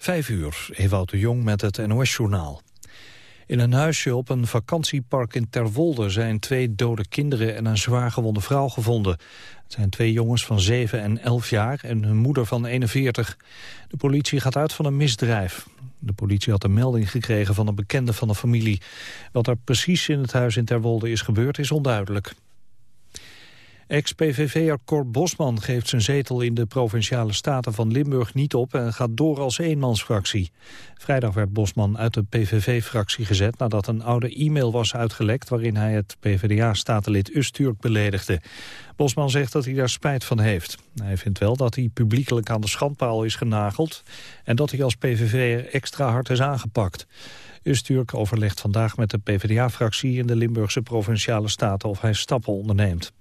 Vijf uur, Ewout de Jong met het NOS-journaal. In een huisje op een vakantiepark in Terwolde zijn twee dode kinderen en een zwaargewonde vrouw gevonden. Het zijn twee jongens van 7 en 11 jaar en hun moeder van 41. De politie gaat uit van een misdrijf. De politie had een melding gekregen van een bekende van de familie. Wat er precies in het huis in Terwolde is gebeurd is onduidelijk. Ex-PVV'er Cor Bosman geeft zijn zetel in de Provinciale Staten van Limburg niet op en gaat door als eenmansfractie. Vrijdag werd Bosman uit de PVV-fractie gezet nadat een oude e-mail was uitgelekt waarin hij het PvdA-statenlid Usturk beledigde. Bosman zegt dat hij daar spijt van heeft. Hij vindt wel dat hij publiekelijk aan de schandpaal is genageld en dat hij als PVV extra hard is aangepakt. Usturk overlegt vandaag met de PvdA-fractie in de Limburgse Provinciale Staten of hij stappen onderneemt.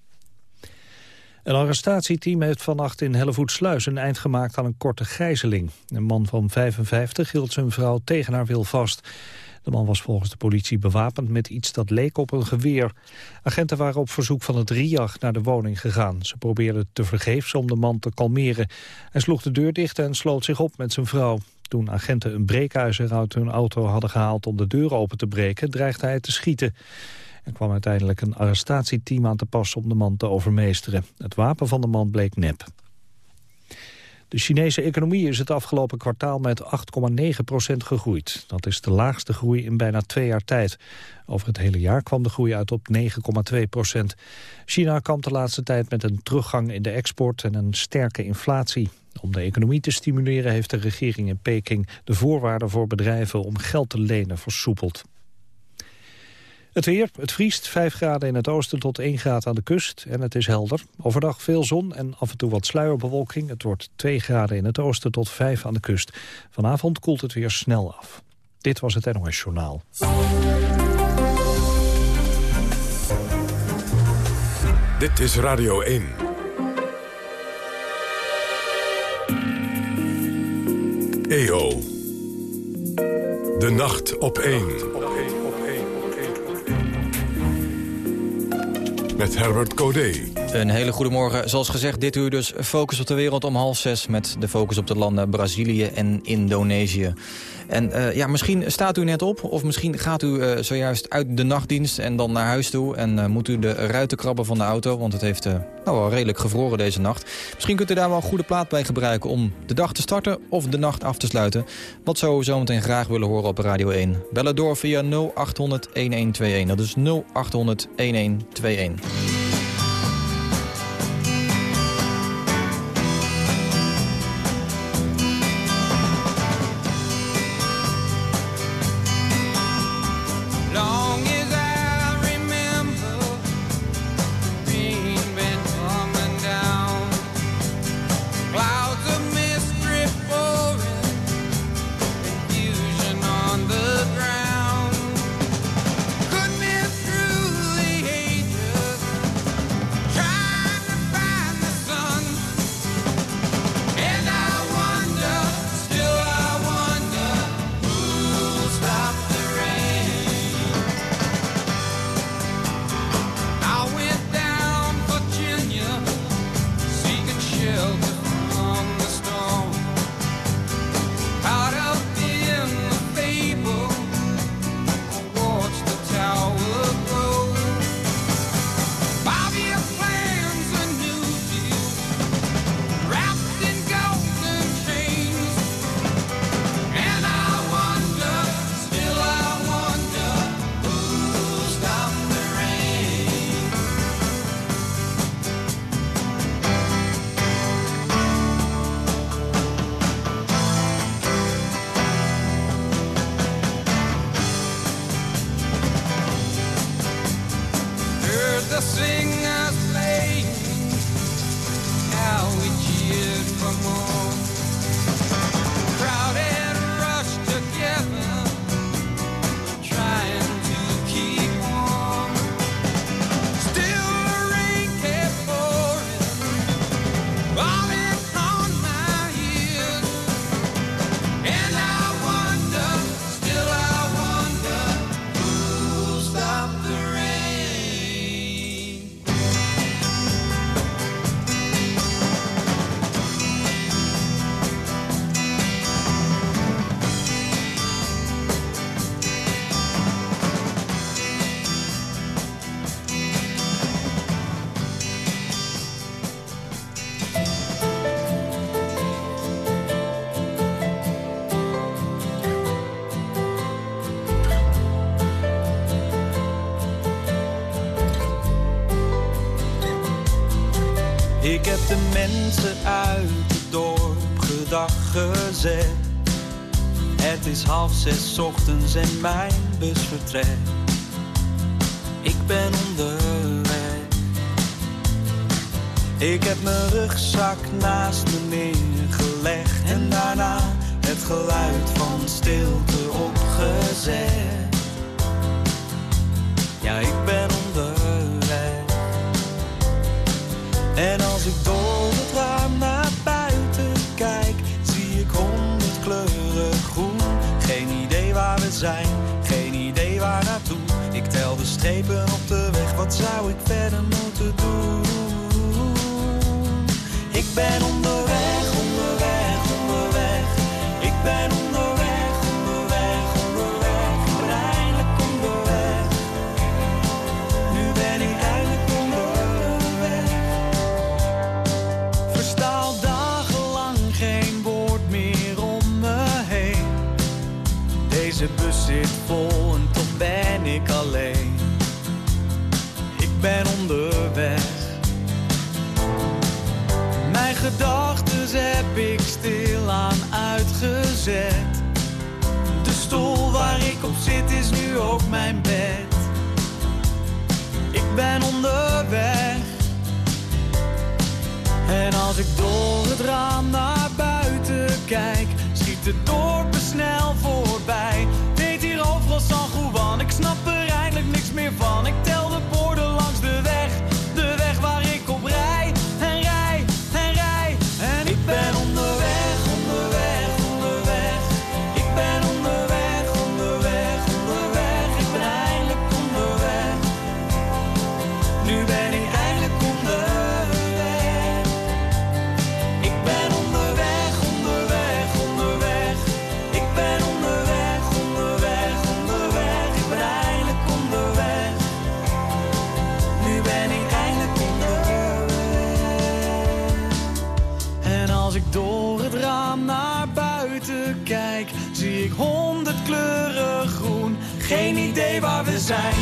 Een arrestatieteam heeft vannacht in Hellevoetsluis een eind gemaakt aan een korte gijzeling. Een man van 55 hield zijn vrouw tegen haar wil vast. De man was volgens de politie bewapend met iets dat leek op een geweer. Agenten waren op verzoek van het RIAG naar de woning gegaan. Ze probeerden te vergeefs om de man te kalmeren. Hij sloeg de deur dicht en sloot zich op met zijn vrouw. Toen agenten een breekijzer uit hun auto hadden gehaald om de deur open te breken, dreigde hij te schieten. Er kwam uiteindelijk een arrestatieteam aan te pas om de man te overmeesteren. Het wapen van de man bleek nep. De Chinese economie is het afgelopen kwartaal met 8,9% gegroeid. Dat is de laagste groei in bijna twee jaar tijd. Over het hele jaar kwam de groei uit op 9,2% China kampt de laatste tijd met een teruggang in de export en een sterke inflatie. Om de economie te stimuleren heeft de regering in Peking de voorwaarden voor bedrijven om geld te lenen versoepeld. Het weer, het vriest 5 graden in het oosten tot 1 graad aan de kust en het is helder. Overdag veel zon en af en toe wat sluierbewolking. Het wordt 2 graden in het oosten tot 5 aan de kust. Vanavond koelt het weer snel af. Dit was het NOS Journaal. Dit is Radio 1. EO. De nacht op 1. Met Herbert Codé. Een hele goede morgen. Zoals gezegd, dit uur dus Focus op de Wereld om half zes... met de focus op de landen Brazilië en Indonesië. En uh, ja, misschien staat u net op of misschien gaat u uh, zojuist uit de nachtdienst en dan naar huis toe. En uh, moet u de ruiten krabben van de auto, want het heeft nou wel redelijk gevroren deze nacht. Misschien kunt u daar wel een goede plaat bij gebruiken om de dag te starten of de nacht af te sluiten. Wat zou u zometeen graag willen horen op Radio 1? Bellen door via 0800 1121. Dat is 0800 gezet. Het is half zes ochtends en mijn bus vertrekt. Ik ben onderweg. Ik heb mijn rugzak naast me neergelegd en daarna het geluid van stilte opgezet. Ja, ik ben onderweg. En als ik door wat zou ik verder moeten doen? Ik ben onderweg, onderweg, onderweg. Ik ben onderweg, onderweg, onderweg. Ik ben eindelijk onderweg. Nu ben ik eindelijk onderweg. Versta al dagenlang geen woord meer om me heen. Deze bus zit vol en toch ben ik alleen. Mijn gedachten heb ik stilaan uitgezet. De stoel waar ik op zit is nu ook mijn bed. Ik ben onderweg. En als ik door het raam naar buiten kijk, schiet het dorp snel voorbij. Weet hier overal San Juan, ik snap er eindelijk niks meer van. Ik tel de borden zijn,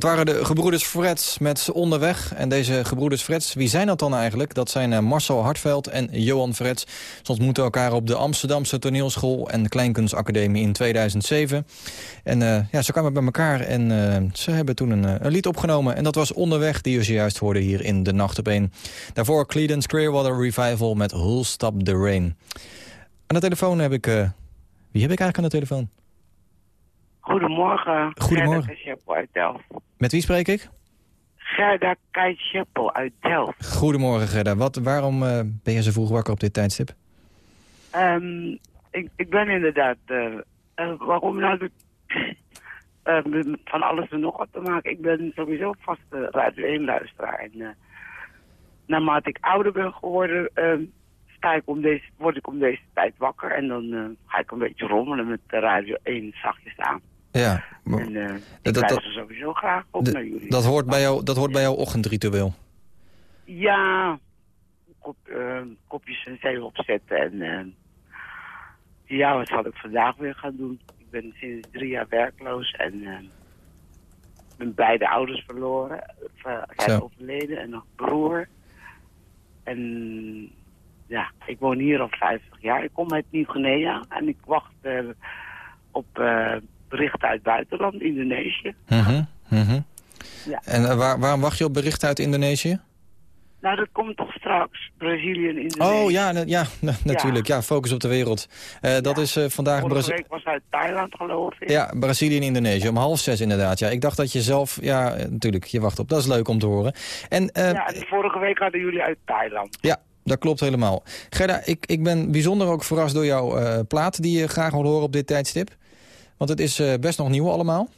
Dat waren de gebroeders Freds met Onderweg. En deze gebroeders Freds, wie zijn dat dan eigenlijk? Dat zijn eh, Marcel Hartveld en Johan Freds. Ze ontmoeten elkaar op de Amsterdamse toneelschool en Kleinkunstacademie in 2007. En eh, ja, ze kwamen bij elkaar en eh, ze hebben toen een, een lied opgenomen. En dat was Onderweg, die we zojuist hoorden hier in De Nacht op 1. Daarvoor Creedence Clearwater Revival met Who'll Stop the Rain. Aan de telefoon heb ik... wie heb ik eigenlijk aan de telefoon? Goedemorgen. Goedemorgen. Gerda uit Delft. Met wie spreek ik? Gerda Kaitscheppel uit Delft. Goedemorgen Gerda. Wat, waarom eh, ben je zo vroeg wakker op dit tijdstip? Ehm, ik, ik ben inderdaad... eh, eh, waarom nou... De, met van alles en nog wat te maken. Ik ben sowieso vaste Radio 1-luisteraar. En eh, naarmate ik ouder ben geworden... ehm, sta ik om deze, word ik om deze tijd wakker. En dan ga ik een beetje rommelen met de Radio 1 zachtjes aan. Ja, maar En eh, ik dat- dat- luister sowieso graag op naar jullie. dat, hoort bij jou, dat hoort bij jouw ochtendritueel. Ja, kop, eh, kopjes en thee opzetten. En eh, ja, wat zal ik vandaag weer gaan doen? Ik ben sinds drie jaar werkloos en mijn beide ouders verloren. Zijn overleden en nog broer. En ja, ik woon hier al 50 jaar. Ik kom uit Nieuw-Guinea en ik wacht op berichten uit het buitenland, Indonesië. Mhm, mhm. Ja. En eh, waar, waarom wacht je op berichten uit Indonesië? Nou, dat komt toch straks. Brazilië en Indonesië. Oh ja, na- ja na- natuurlijk. Ja, focus op de wereld. Eh, dat Ja. is eh, vandaag Vorige week was uit Thailand, geloof ik. ja, Brazilië en Indonesië. Om half zes inderdaad. Ja, ik dacht dat je zelf... Ja, natuurlijk. Je wacht op. Dat is leuk om te horen. En, Ja, en vorige week hadden jullie uit Thailand. Ja, Dat klopt helemaal. Gerda, ik, ik ben bijzonder ook verrast door jouw uh, plaat... die je graag wil horen op dit tijdstip. Want het is uh, best nog nieuw allemaal.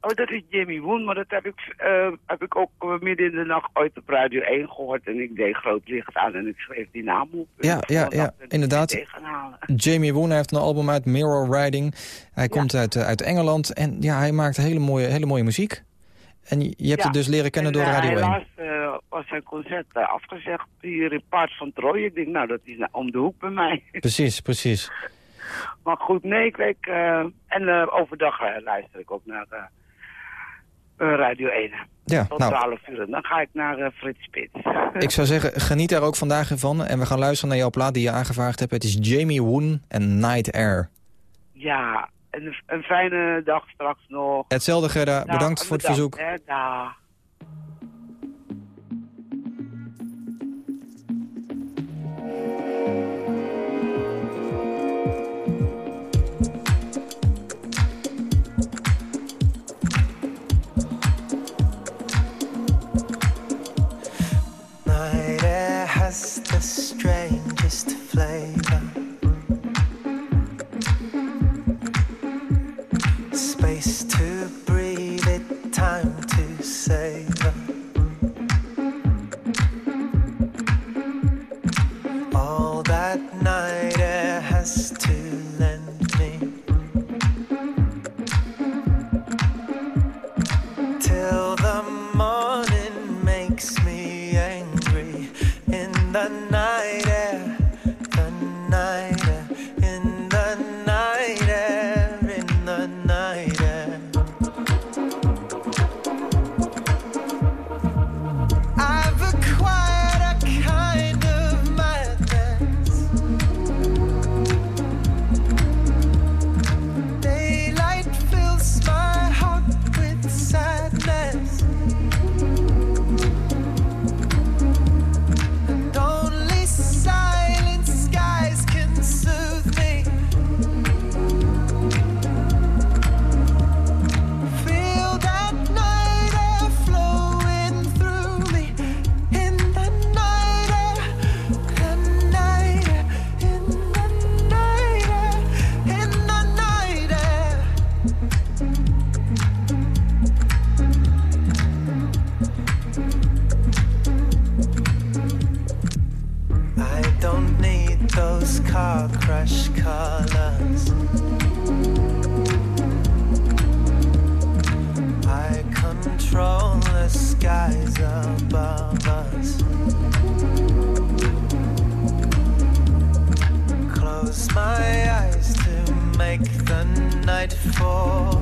Oh, dat is Jimmy Woon, maar dat heb ik, uh, heb ik ook midden in de nacht ooit op Radio 1 gehoord. En ik deed groot licht aan en ik schreef die naam op. Ja, ja, ja, inderdaad. Jamie Woon heeft een album uit Mirror Riding. Hij komt uit, uit Engeland en ja, hij maakt hele mooie, hele mooie muziek. En je, hebt het dus leren kennen door Radio 1. Helaas was zijn concert afgezegd hier in Paard van Troje. Ik denk, nou, dat is om de hoek bij mij. Precies, precies. Maar goed, nee, ik weet... en overdag luister ik ook naar... Radio 1. Ja, Tot nou, 12 uur. Dan ga ik naar Frits Spits. ik zou zeggen, geniet daar ook vandaag van. En we gaan luisteren naar jouw plaat die je aangevraagd hebt. Het is Jamie Woon en Night Air. Ja, een, een fijne dag straks nog. Hetzelfde Gerda, bedankt voor het verzoek. Hè, dag. the strangest flavor. Crash colors. I control the skies above us. Close my eyes to make the night fall.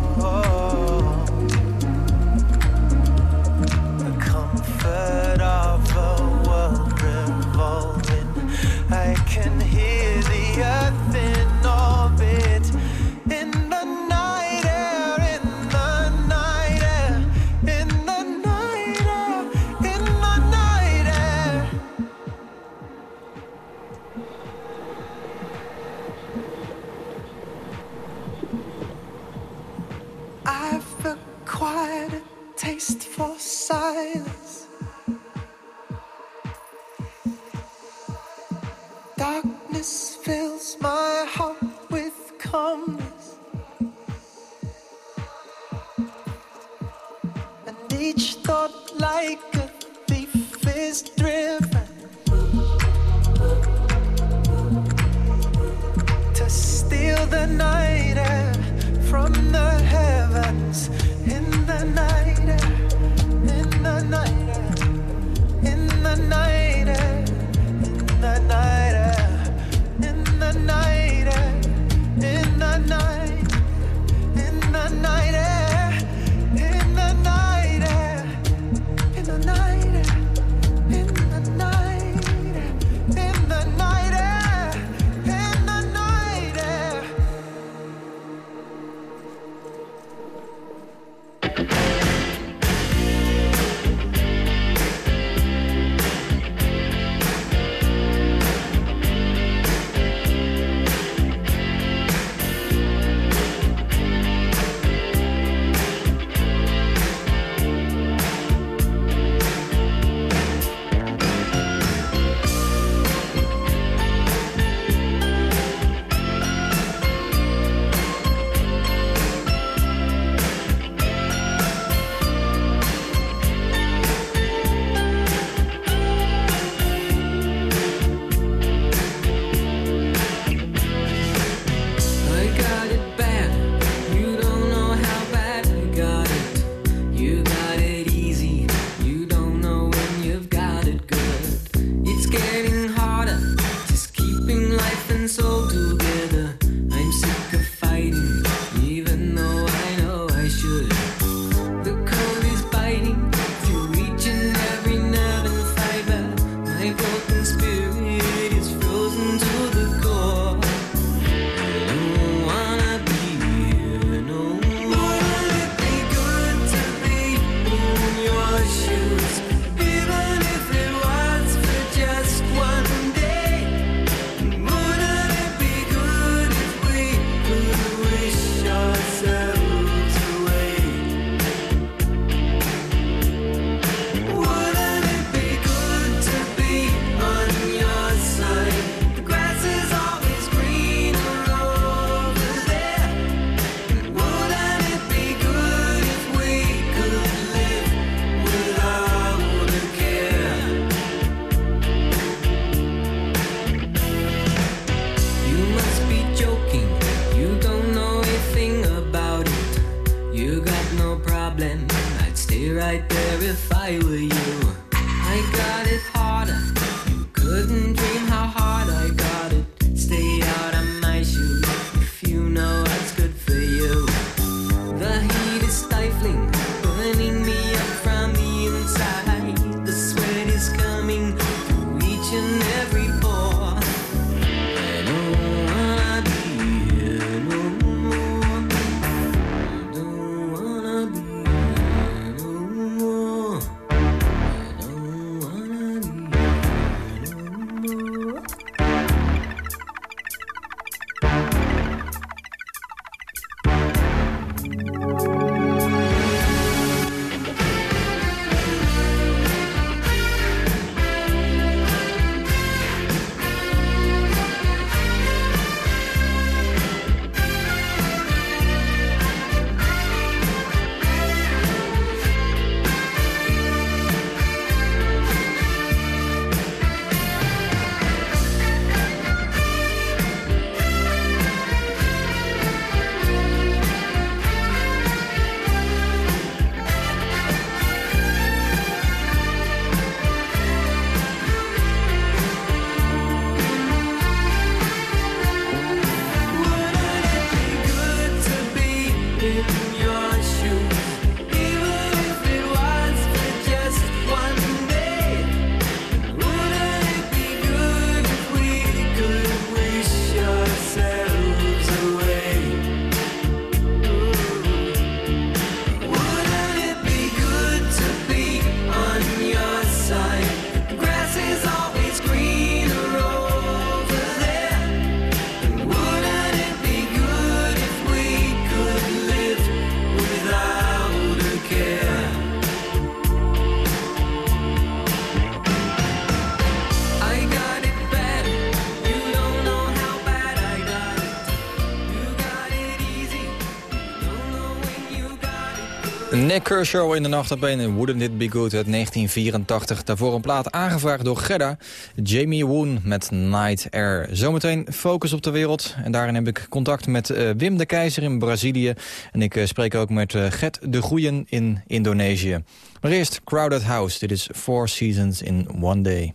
Kershaw in de nacht op benen. Wouldn't It Be Good uit 1984. Daarvoor een plaat aangevraagd door Gerda. Jamie Woon met Night Air. Zometeen Focus op de Wereld. En daarin heb ik contact met eh, Wim de Keizer in Brazilië. En ik eh, spreek ook met eh, Gert de Groeien in Indonesië. Maar eerst Crowded House. Dit is Four Seasons in One Day.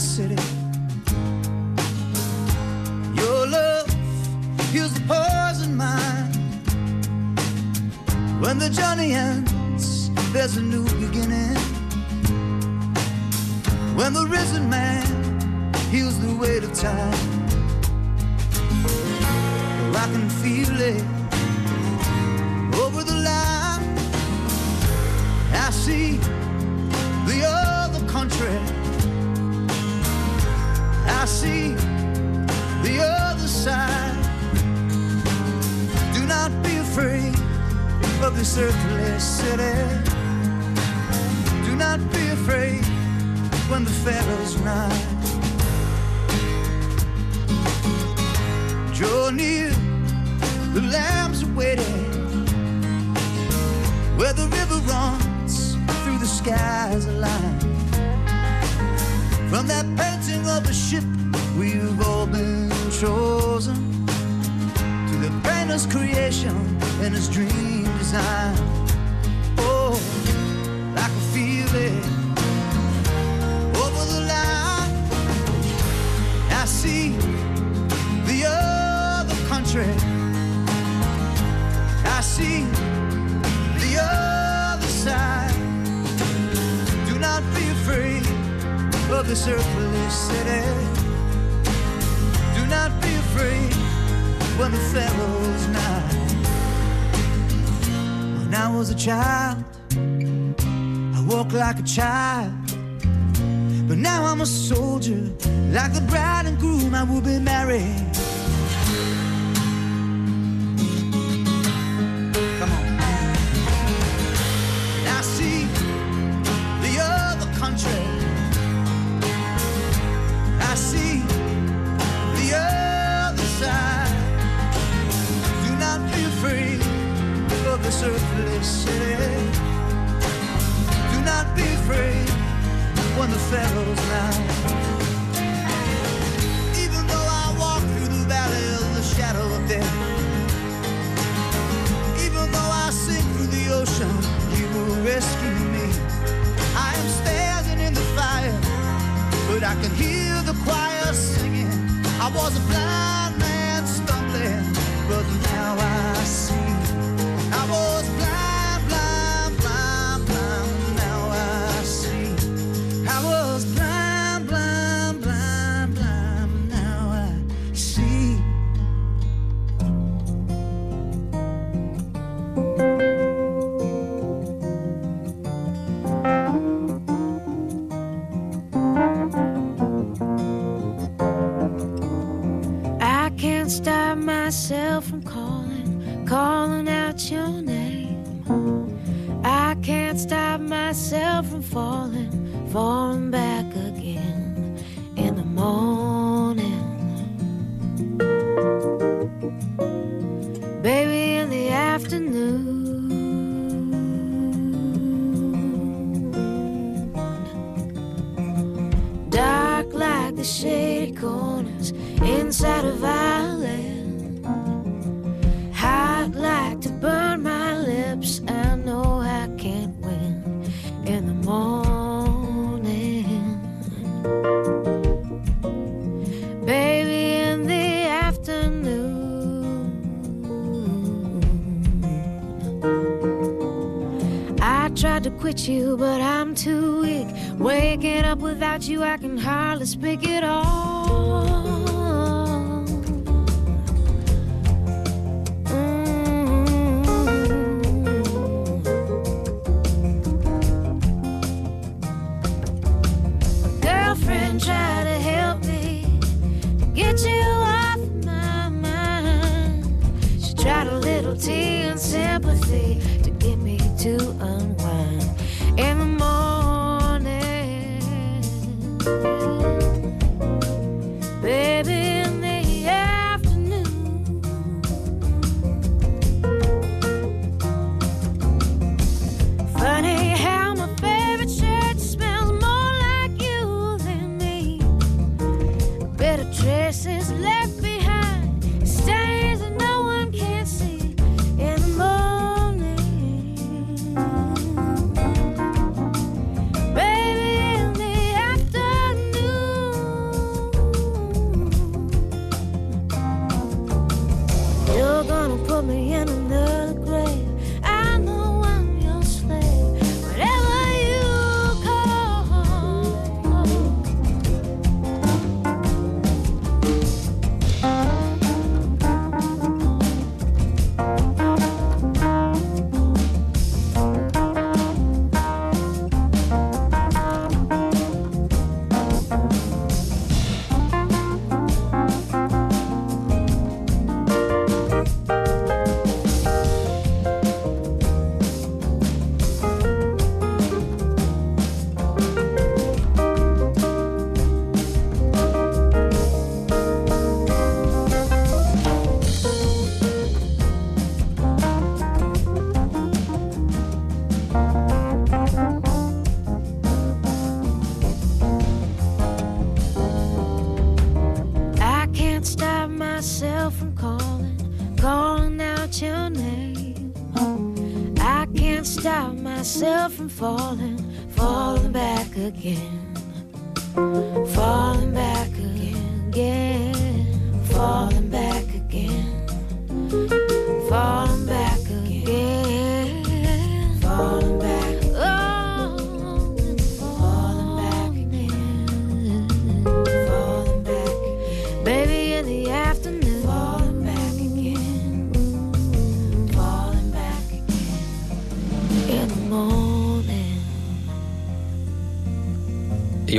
City. Your love heals the poison mind. When the journey ends, there's a new beginning. When the risen man heals the weight of time. Oh, I can feel it over the line. I see this earthly city. Do not be afraid when the Pharaoh's night. Draw near, the lambs are waiting. Where the river runs through the skies aligned. From that painting of a ship, we've all been chosen to the painter's creation and his dream design. Oh, I can feel it over the line. I see the other country. I see the other side. Do not be afraid of this earthly city. Do not be afraid when the Pharaoh's night. I was a child, I walked like a child. But now I'm a soldier, like the bride and groom, I will be married. Island. Hot like to burn my lips. I know I can't win in the morning. Baby, in the afternoon. I tried to quit you, but I'm too weak. Waking up without you, I can hardly speak at all.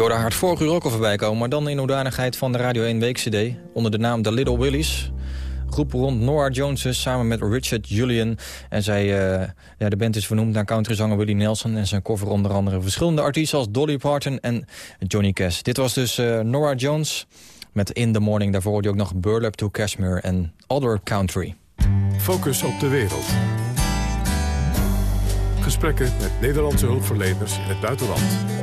Hoorde haar het vorige uur ook al voorbij komen... maar dan in hoedanigheid van de Radio 1 Week CD... onder de naam The Little Willies. Groep rond Nora Jones samen met Richard Julian. En zij, eh, ja, de band is vernoemd naar countryzanger Willie Nelson... en zijn cover onder andere verschillende artiesten als Dolly Parton en Johnny Cash. Dit was dus eh, Nora Jones met In The Morning. Daarvoor hoorde je ook nog Burlap to Cashmere en Other Country. Focus op de wereld. Gesprekken met Nederlandse hulpverleners in het buitenland.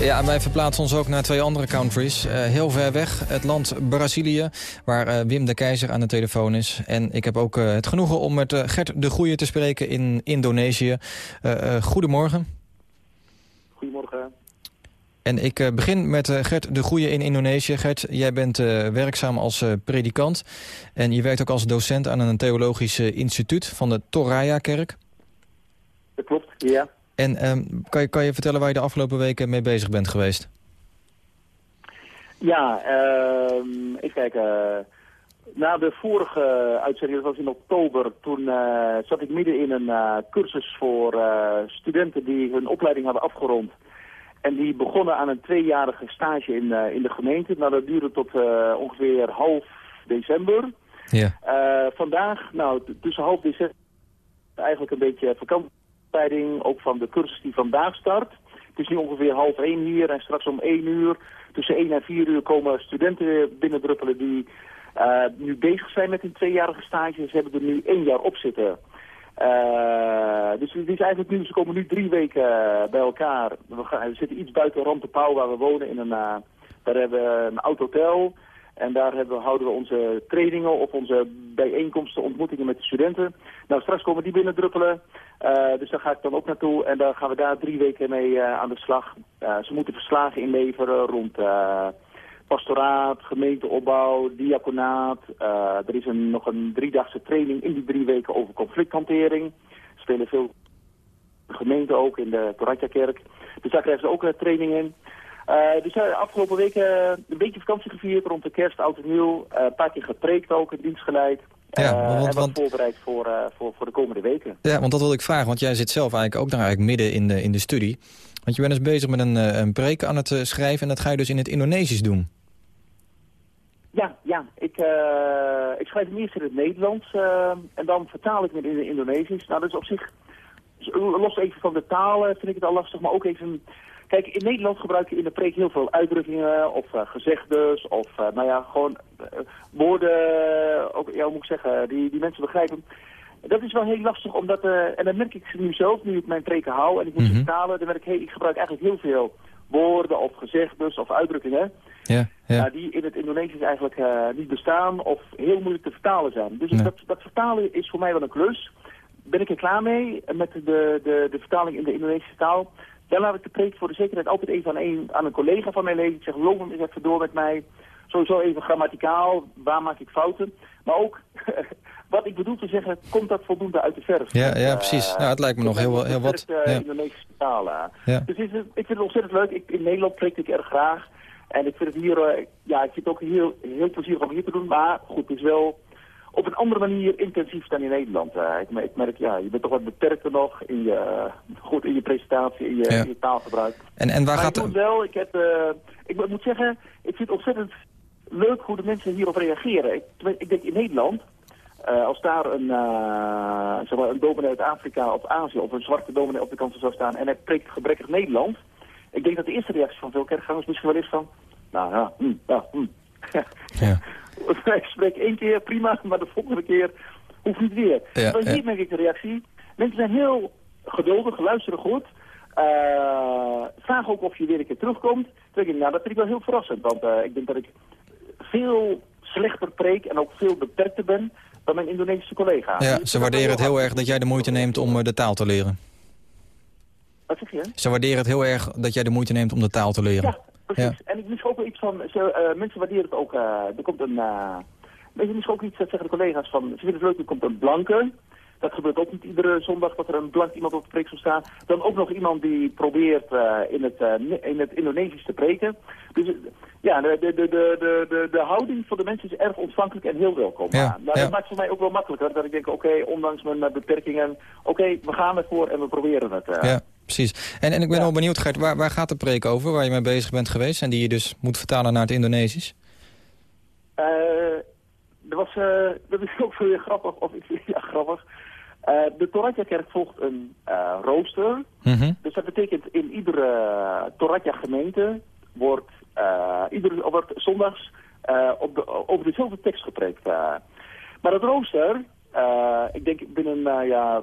Ja, wij verplaatsen ons ook naar twee andere countries. Eh, heel ver weg, het land Brazilië, waar eh, Wim de Keizer aan de telefoon is. En ik heb ook eh, het genoegen om met Gert de Goeie te spreken in Indonesië. Goedemorgen. Goedemorgen. En ik begin met Gert de Goeie in Indonesië. Gert, jij bent werkzaam als predikant. En je werkt ook als docent aan een theologisch instituut van de Toraya-kerk. Dat klopt, ja. En ehm, kan, je, kan je vertellen waar je de afgelopen weken mee bezig bent geweest? Ja, ehm even kijken. Na de vorige uitzending, dat was in oktober, toen eh, zat ik midden in een eh, cursus voor eh, studenten die hun opleiding hadden afgerond. En die begonnen aan een tweejarige stage in, eh, in de gemeente. Nou, dat duurde tot eh, ongeveer half december. Ja. Eh, vandaag, nou, tussen half december, eigenlijk een beetje ook van de cursus die vandaag start. Het is nu ongeveer half één hier en straks om één uur, tussen één en vier uur komen studenten binnendruppelen die eh, nu bezig zijn met een tweejarige stage. Ze hebben er nu één jaar op zitten. Eh, dus het is eigenlijk nu, ze komen nu drie weken eh, bij elkaar. We, zitten iets buiten Rantepauw waar we wonen. In een, daar hebben we een oud hotel. En daar hebben, houden we onze trainingen of onze bijeenkomsten, ontmoetingen met de studenten. Nou, straks komen die binnendruppelen. Eh, dus daar ga ik dan ook naartoe. En dan gaan we daar drie weken mee eh, aan de slag. Eh, ze moeten verslagen inleveren rond pastoraat, gemeenteopbouw, diaconaat. Er is een, nog een driedagse training in die drie weken over conflicthantering. Er spelen veel gemeenten ook in de Toratja-kerk. Dus daar krijgen ze ook training in. Eh, dus uh, afgelopen weken eh, een beetje vakantie gevierd rond de kerst, oud en nieuw. Een paar keer gepreekt ook, een dienst geleid. Ja, want- en wat want- voorbereid voor, voor, voor de komende weken. Ja, want dat wilde ik vragen, want jij zit zelf eigenlijk ook daar eigenlijk midden in de, in de studie. Want je bent dus bezig met een, een preek aan het schrijven en dat ga je dus in het Indonesisch doen. Ja, ja. Ik, ik schrijf hem eerst in het Nederlands en dan vertaal ik hem in het Indonesisch. Nou, dat is op zich, los even van de talen vind ik het al lastig, maar ook even... Kijk, in Nederland gebruik je in de preek heel veel uitdrukkingen of eh, gezegdes of, eh, nou ja, gewoon eh, woorden, ook, ja, hoe moet ik zeggen, die, die mensen begrijpen. Dat is wel heel lastig, omdat, en dan merk ik nu zelf, nu ik mijn preken hou en ik moet Mhm. vertalen, dan merk ik, hey, ik gebruik eigenlijk heel veel woorden of gezegdes of uitdrukkingen. Ja, ja. Die in het Indonesisch eigenlijk niet bestaan of heel moeilijk te vertalen zijn. Dus Nee. dat, dat vertalen is voor mij wel een klus. Ben ik er klaar mee met de, de, de vertaling in de Indonesische taal? Dan laat ik de preek voor de zekerheid altijd even aan een, aan een collega van mij lezen. Ik zeg, loop hem eens even door met mij. Sowieso even grammaticaal, waar maak ik fouten? Maar ook, wat ik bedoel te zeggen, komt dat voldoende uit de verf? Ja, ja Eh, precies. Nou, het lijkt me nog heel, heel wat. beperkte Ja. Indonesische talen. Ja. Dus is het, ik vind het ontzettend leuk. Ik, in Nederland preek ik erg graag. En ik vind het hier, eh, ja, ik vind het ook heel, heel plezierig om hier te doen. Maar goed, het is wel op een andere manier intensief dan in Nederland. Eh, ik, ik merk, ja, je bent toch wat beperkter nog in je, goed, in je presentatie, in je, Ja. in je taalgebruik. En, en waar maar gaat ik wel, ik, heb, eh, ik moet zeggen, ik vind het ontzettend leuk hoe de mensen hierop reageren. Ik, ik denk in Nederland, eh, als daar een, eh zeg maar een dominee uit Afrika of Azië of een zwarte dominee op de kansel zou staan en hij preekt gebrekkig Nederland, ik denk dat de eerste reactie van veel kerkgangers misschien wel is van, nou ja, hm, ja, hm. Ja. ik spreek één keer prima, maar de volgende keer hoeft niet weer. Ja, maar hier ja. merk ik de reactie. Mensen zijn heel geduldig, luisteren goed. Eh vraag ook of je weer een keer terugkomt. Denk ik, nou dat vind ik wel heel verrassend. Want eh, ik denk dat ik veel slechter preek en ook veel beperkter ben dan mijn Indonesische collega's. Ja, Dus ze waarderen het heel erg dat jij de moeite neemt om eh, de taal te leren. Wat zeg je? Ze waarderen het heel erg dat jij de moeite neemt om de taal te leren. Ja, precies. En ik mis ook wel iets van, ze, eh, mensen waarderen het ook, eh, er komt een, eh weet je, misschien ook iets, dat zeggen de collega's van, ze vinden het leuk, er komt een blanke. Dat gebeurt ook niet iedere zondag dat er een blank iemand op de preek zal staan. Dan ook nog iemand die probeert in, het, in het Indonesisch te preken. Dus ja, de, de, de, de, de, de, houding van de mensen is erg ontvankelijk en heel welkom. Ja, Maar, ja. dat maakt voor mij ook wel makkelijker. Dat ik denk, oké, ondanks mijn beperkingen, oké, we gaan ervoor en we proberen het. Ja, precies. En, en ik ben wel benieuwd, Gert, waar, waar gaat de preek over waar je mee bezig bent geweest... en die je dus moet vertalen naar het Indonesisch? Eh, er was, eh, dat is ook weer grappig, of ik- ja, grappig. Eh, de Toratja-kerk volgt een eh, rooster. Mhm. Dus dat betekent in iedere Toratja-gemeente wordt, eh iedere, wordt zondags eh, op de, over dezelfde tekst gepreekt. eh. Maar dat rooster, eh, ik denk binnen, eh, ja,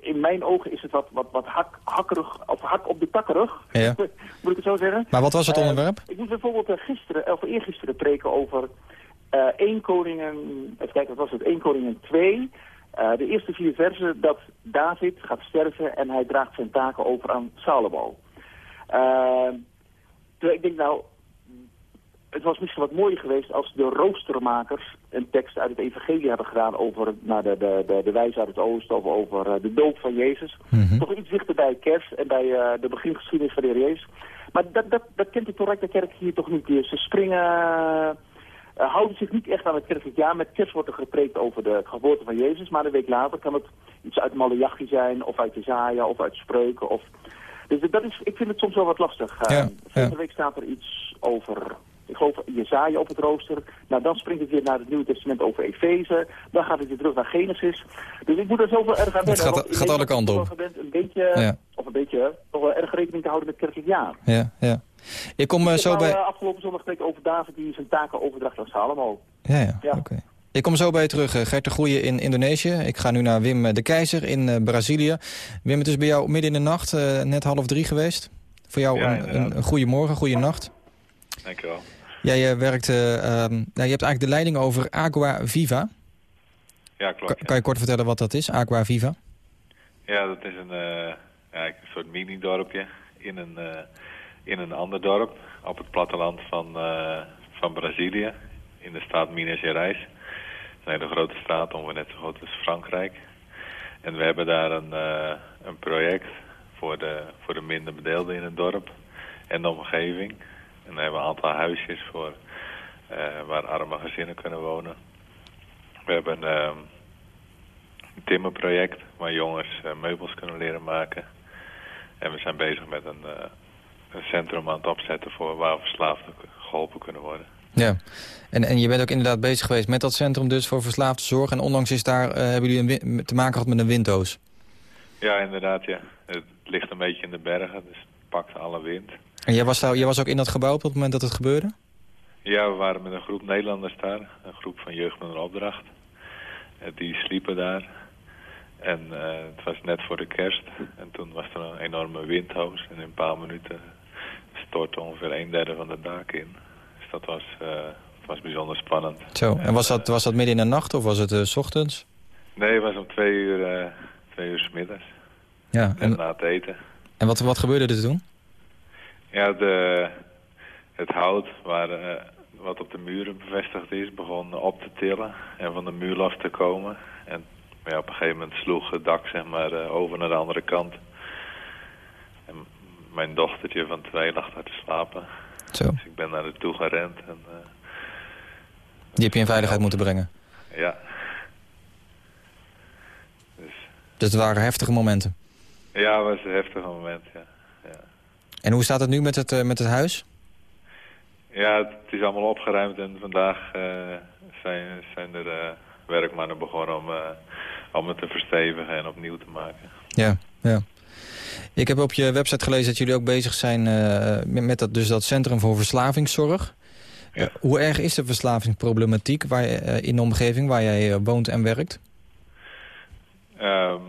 in mijn ogen is het wat, wat, wat hak, hakkerig, of hak op de takkerig, Ja. moet ik het zo zeggen. Maar wat was het Eh, onderwerp? ik moest bijvoorbeeld eh, gisteren, of eergisteren preken over eh 1 Koningen, even kijken, wat was het, 1 Koningen 2. Eh, de eerste vier versen dat David gaat sterven en hij draagt zijn taken over aan Salomo. Terwijl ik denk nou, het was misschien wat mooier geweest als de roostermakers een tekst uit het evangelie hebben gedaan over nou, de, de, de, de wijze uit het oosten of over eh, de dood van Jezus. Mhm. Toch iets dichter bij kerst en bij eh, de begingeschiedenis van de Heer Jezus. Maar dat, dat, dat kent de Torrijke kerk hier toch niet. Dus Ze springen, eh, houden zich niet echt aan het kerkelijk jaar. Met kerst wordt er gepreekt over de geboorte van Jezus. Maar een week later kan het iets uit Malachi zijn of uit Jezaja of uit Spreuken. Of... Dus dat is, ik vind het soms wel wat lastig. Ja, Volgende ja. week staat er iets over, ik geloof Jezaja op het rooster. Nou, dan springt het weer naar het Nieuwe Testament over Efeze. Dan gaat het weer terug naar Genesis. Dus ik moet er zoveel erg aan wennen. gaat- gaat alle kanten op. gewend Een beetje, Ja. of een beetje, toch wel erg rekening te houden met kerkelijk jaar. Ja, ja. Ik kom eh, Ik zo bij... eh, afgelopen zondag gesproken over David die zijn taken overdracht aan Salomo. Ja, ja, Ja. oké. Ik kom zo bij je terug, eh, Gert de Goeie in Indonesië. Ik ga nu naar Wim de Keizer in eh, Brazilië. Wim, het is bij jou midden in de nacht, eh, net half drie geweest. Voor jou Ja, een, een, een goede morgen, goede nacht. Dankjewel. Jij werkt, eh, ehm, nou, je hebt eigenlijk de leiding over Agua Viva. Ja, Kan, klopt. kan je kort vertellen wat dat is, Agua Viva? Ja, dat is een, eh, ja, een soort mini-dorpje in een, eh, in een ander dorp op het platteland van, eh, van Brazilië, in de staat Minas Gerais. Een hele grote staat, ongeveer net zo groot als Frankrijk. En we hebben daar een, een project voor de, voor de minder bedeelden in het dorp en de omgeving. En dan hebben we een aantal huisjes voor, eh, waar arme gezinnen kunnen wonen. We hebben ehm, een timmerproject waar jongens eh, meubels kunnen leren maken. En we zijn bezig met een, eh, een centrum aan het opzetten voor waar verslaafden geholpen kunnen worden. Ja, en, en je bent ook inderdaad bezig geweest met dat centrum dus voor verslaafde zorg. En onlangs is daar, hebben jullie een te maken gehad met een windhoos. Ja, inderdaad, ja. Het ligt een beetje in de bergen, dus het pakt alle wind. En jij was, daar, jij was ook in dat gebouw op het moment dat het gebeurde? Ja, we waren met een groep Nederlanders daar. Een groep van Jeugd met een Opdracht. Die sliepen daar. En eh, het was net voor de kerst. En toen was er een enorme windhoos. En in een paar minuten stortte ongeveer een derde van de dak in. Dus dat was, eh, was bijzonder spannend. Zo, en was dat, was dat midden in de nacht of was het eh, s ochtends? Nee, het was om twee uur, twee uur 's middags. Ja, en, na het eten. en wat, wat gebeurde er toen? Ja, de, het hout waar, eh, wat op de muren bevestigd is begon op te tillen en van de muur af te komen. En ja, op een gegeven moment sloeg het dak zeg maar eh, over naar de andere kant. En mijn dochtertje van twee lag daar te slapen. Zo. Dus ik ben naar haar toe gerend en eh, Die heb je in veiligheid moeten brengen. ja, Dus het waren heftige momenten. ja, het was een heftig moment, ja. En hoe staat het nu met het, eh, met het huis? Ja, het is allemaal opgeruimd en vandaag eh, zijn, zijn er eh, werkmannen begonnen om, om het te verstevigen en opnieuw te maken. Ja, ja. Ik heb op je website gelezen dat jullie ook bezig zijn met dat, dus dat Centrum voor Verslavingszorg. Eh, hoe erg is de verslavingsproblematiek waar, in de omgeving waar jij woont en werkt? Ehm,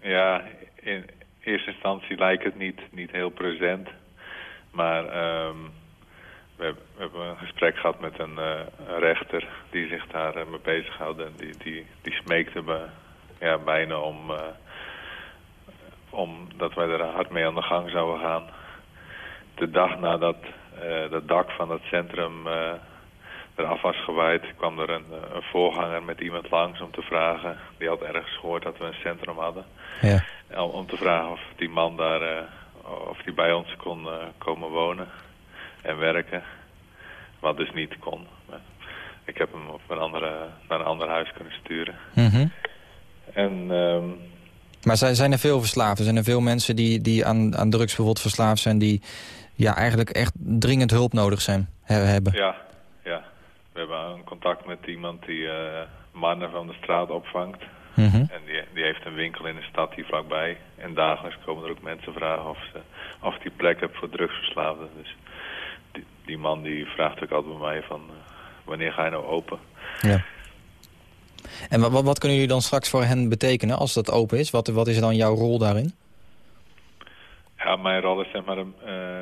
ja, in eerste instantie lijkt het niet, niet heel present. Maar ehm, we, hebben- we een gesprek gehad met een, eh, rechter die zich daar eh, mee bezighoudt. En die, die, die smeekte me ja, bijna om, eh, om dat wij er hard mee aan de gang zouden gaan. De dag nadat dat dak van het centrum eh, eraf was gewaaid, kwam er een, eh, een voorganger met iemand langs om te vragen. Die had ergens gehoord dat we een centrum hadden. Ja. Om, om te vragen of die man daar, eh, of die bij ons kon eh, komen wonen en werken. Wat dus niet kon. Maar ik heb hem op een andere, naar een ander huis kunnen sturen. Mhm. En ehm, Maar zijn, zijn er veel verslaafden? Zijn er veel mensen die, die aan, aan drugs bijvoorbeeld verslaafd zijn... die ja, eigenlijk echt dringend hulp nodig zijn, he- hebben? ja, we hebben een contact met iemand die eh, mannen van de straat opvangt. Mhm. En die, die heeft een winkel in de stad hier vlakbij. En dagelijks komen er ook mensen vragen of, ze, of die plek hebt voor drugsverslaafden. Dus die, die man die vraagt ook altijd bij mij van... eh, wanneer ga je nou open? Ja. En wat, wat, wat kunnen jullie dan straks voor hen betekenen als dat open is? Wat, wat is dan jouw rol daarin? Ja, mijn rol is zeg maar eh,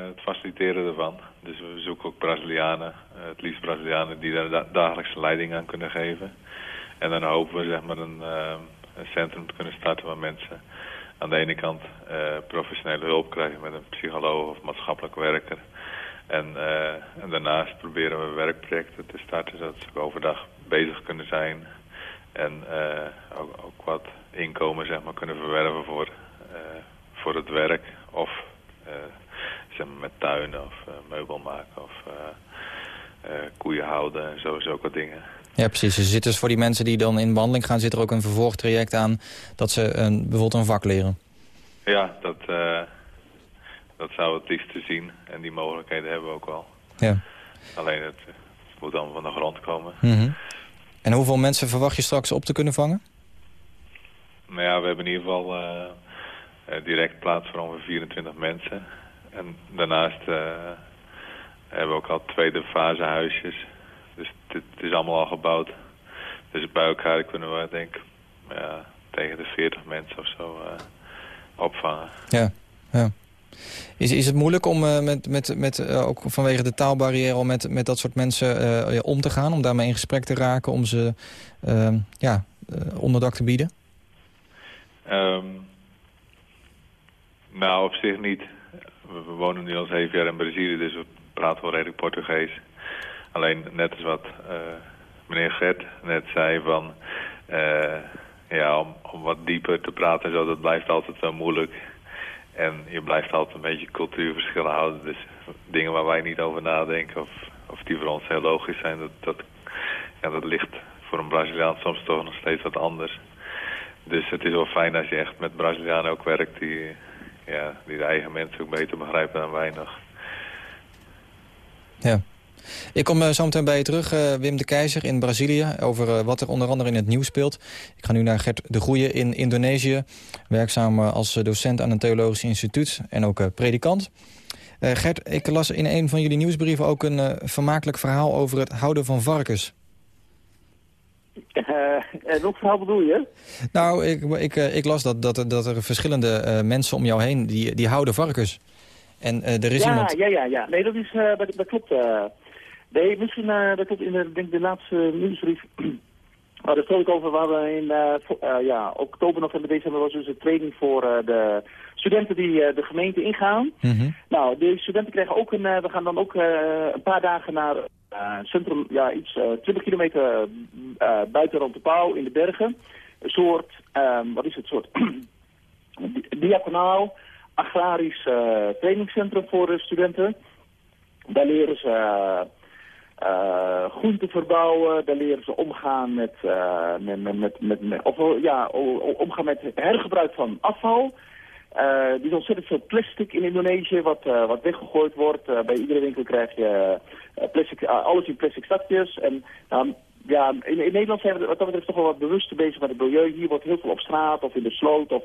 het faciliteren ervan. Dus we zoeken ook Brazilianen, eh, het liefst Brazilianen die daar da dagelijkse leiding aan kunnen geven. En dan hopen we zeg maar een, eh, een centrum te kunnen starten waar mensen aan de ene kant professionele hulp krijgen met een psycholoog of maatschappelijk werker. En, en daarnaast proberen we werkprojecten te starten zodat ze overdag bezig kunnen zijn. En ook, ook wat inkomen zeg maar, kunnen verwerven voor, voor het werk. Of eh, zeg maar met tuinen of eh, meubel maken of eh, koeien houden en zo, zulke dingen. Ja, precies. Dus er zit dus voor die mensen die dan in behandeling gaan... zit er ook een vervolgtraject aan dat ze een, bijvoorbeeld een vak leren. Ja, dat, dat zou het liefst te zien. En die mogelijkheden hebben we ook wel. Ja. Alleen het, het moet allemaal van de grond komen. Mhm. En hoeveel mensen verwacht je straks op te kunnen vangen? Nou ja, we hebben in ieder geval direct plaats voor ongeveer 24 mensen. En daarnaast eh, hebben we ook al tweede fase huisjes. Dus het, is allemaal al gebouwd. Dus bij elkaar kunnen we denk ik ja, tegen de 40 mensen of zo eh, opvangen. Ja, ja. Is, is het moeilijk om eh, met, met, met, eh, ook vanwege de taalbarrière... om met, met dat soort mensen eh, ja, om te gaan? Om daarmee in gesprek te raken? Om ze eh, ja, eh, onderdak te bieden? Ehm, nou, op zich niet. We, wonen nu al zeven jaar in Brazilië, dus we praten wel redelijk Portugees. Alleen net als wat eh, meneer Gert net zei van... eh, ja, om, om wat dieper te praten en zo, dat blijft altijd wel moeilijk. En je blijft altijd een beetje cultuurverschillen houden. Dus dingen waar wij niet over nadenken of, of die voor ons heel logisch zijn... Dat, dat, ja, dat ligt voor een Braziliaan soms toch nog steeds wat anders. Dus het is wel fijn als je echt met Brazilianen ook werkt die, ja, die de eigen mensen ook beter begrijpen dan wij nog. Ja. Ik kom eh, zo meteen bij je terug, eh, Wim de Keizer in Brazilië... over eh, wat er onder andere in het nieuws speelt. Ik ga nu naar Gert de Goeie in Indonesië. Werkzaam als docent aan een theologisch instituut en ook predikant. Gert, ik las in een van jullie nieuwsbrieven ook een vermakelijk verhaal... over het houden van varkens. Eh, en welk verhaal bedoel je? Nou, ik, ik, eh, ik las dat, dat, er- dat er verschillende eh, mensen om jou heen... die, die houden varkens. En er is ja, iemand... ja, ja, ja. Nee, dat, is, dat, dat klopt. nee, misschien, dat klopt in de, denk de laatste nieuwsbrief. Maar daar stond ik over waar we in vo- eh, ja, oktober, november, december was dus een training voor de studenten die eh, de gemeente ingaan. Mhm. Nou, de studenten krijgen ook een, eh, we gaan dan ook eh, een paar dagen naar centrum, ja, iets eh 20 kilometer buiten rond de Pauw in de bergen. Een soort, ehm, wat is het, soort di- diaconaal agrarisch trainingscentrum voor studenten. Daar leren ze eh, groenten verbouwen, daar leren ze omgaan met, eh, met, met, met, met, of, ja, omgaan met hergebruik van afval. Eh, er is ontzettend veel plastic in Indonesië wat, eh, wat weggegooid wordt. Eh, bij iedere winkel krijg je plastic, alles in plastic zakjes. En nou, ja, in, in Nederland zijn we wat dat betreft toch wel wat bewuster bezig met het milieu. Hier wordt heel veel op straat of in de sloot of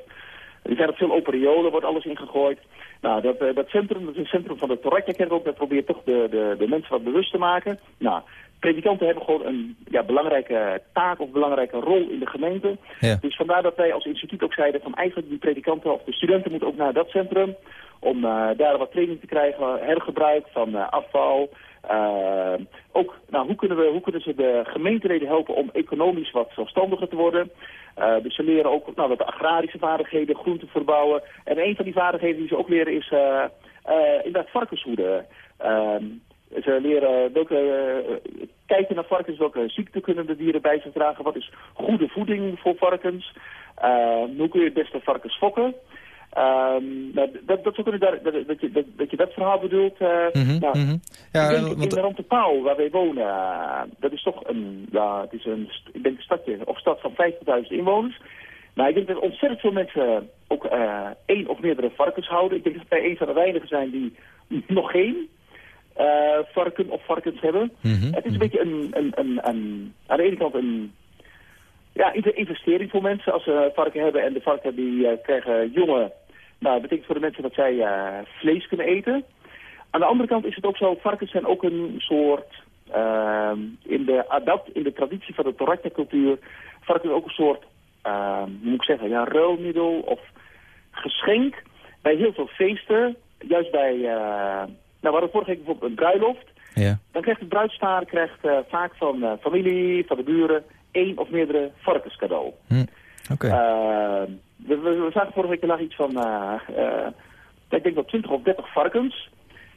er zijn veel open riolen, wordt alles ingegooid. Nou, dat, dat centrum, dat is het centrum van de Toratja-kerk ook, dat probeert toch de, de, de mensen wat bewust te maken. Nou, predikanten hebben gewoon een ja, belangrijke taak of belangrijke rol in de gemeente. Ja. Dus vandaar dat wij als instituut ook zeiden van eigenlijk die predikanten of de studenten moeten ook naar dat centrum. Om eh, daar wat training te krijgen, hergebruik van eh, afval. Eh, ook, nou, hoe kunnen, we, hoe kunnen ze de gemeenteleden helpen om economisch wat zelfstandiger te worden? Dus ze leren ook nou, wat agrarische vaardigheden, groenten verbouwen. En een van die vaardigheden die ze ook leren is inderdaad varkenshoeden. Ze leren welke, eh, kijken naar varkens, welke ziekten kunnen de dieren bij zich dragen. Wat is goede voeding voor varkens? Eh, hoe kun je het beste varkens fokken? Ehm, nou, dat, dat, dat, dat, je, dat, dat je dat verhaal bedoelt. eh, Mhm, nou, mhm. Ja, ik denk want- in de Pauw, waar wij wonen, dat is toch een, ja, het is een, ik denk een stadje of stad van 50.000 inwoners. Nou, ik denk dat ontzettend veel mensen ook één of meerdere varkens houden. Ik denk dat wij een van de weinigen zijn die nog geen eh, varken of varkens hebben. Mhm. Het is een beetje een, een, een, een, aan de ene kant een ja, in- investering voor mensen als ze varken hebben. En de varken die eh, krijgen jongen. Nou, dat betekent voor de mensen dat zij eh, vlees kunnen eten. Aan de andere kant is het ook zo, varkens zijn ook een soort, ehm, in de adapt, in de traditie van de Toratja-cultuur, varkens ook een soort, ehm, hoe moet ik zeggen, ja, ruilmiddel of geschenk bij heel veel feesten. Juist bij, nou, we hadden vorige week bijvoorbeeld een bruiloft. Ja. Dan krijgt de bruidspaar krijgt, eh, vaak van eh, familie, van de buren, één of meerdere varkens cadeau. Hm. Oké. Eh, we, we, we zagen vorige week er lag iets van, ik denk wel 20 of 30 varkens.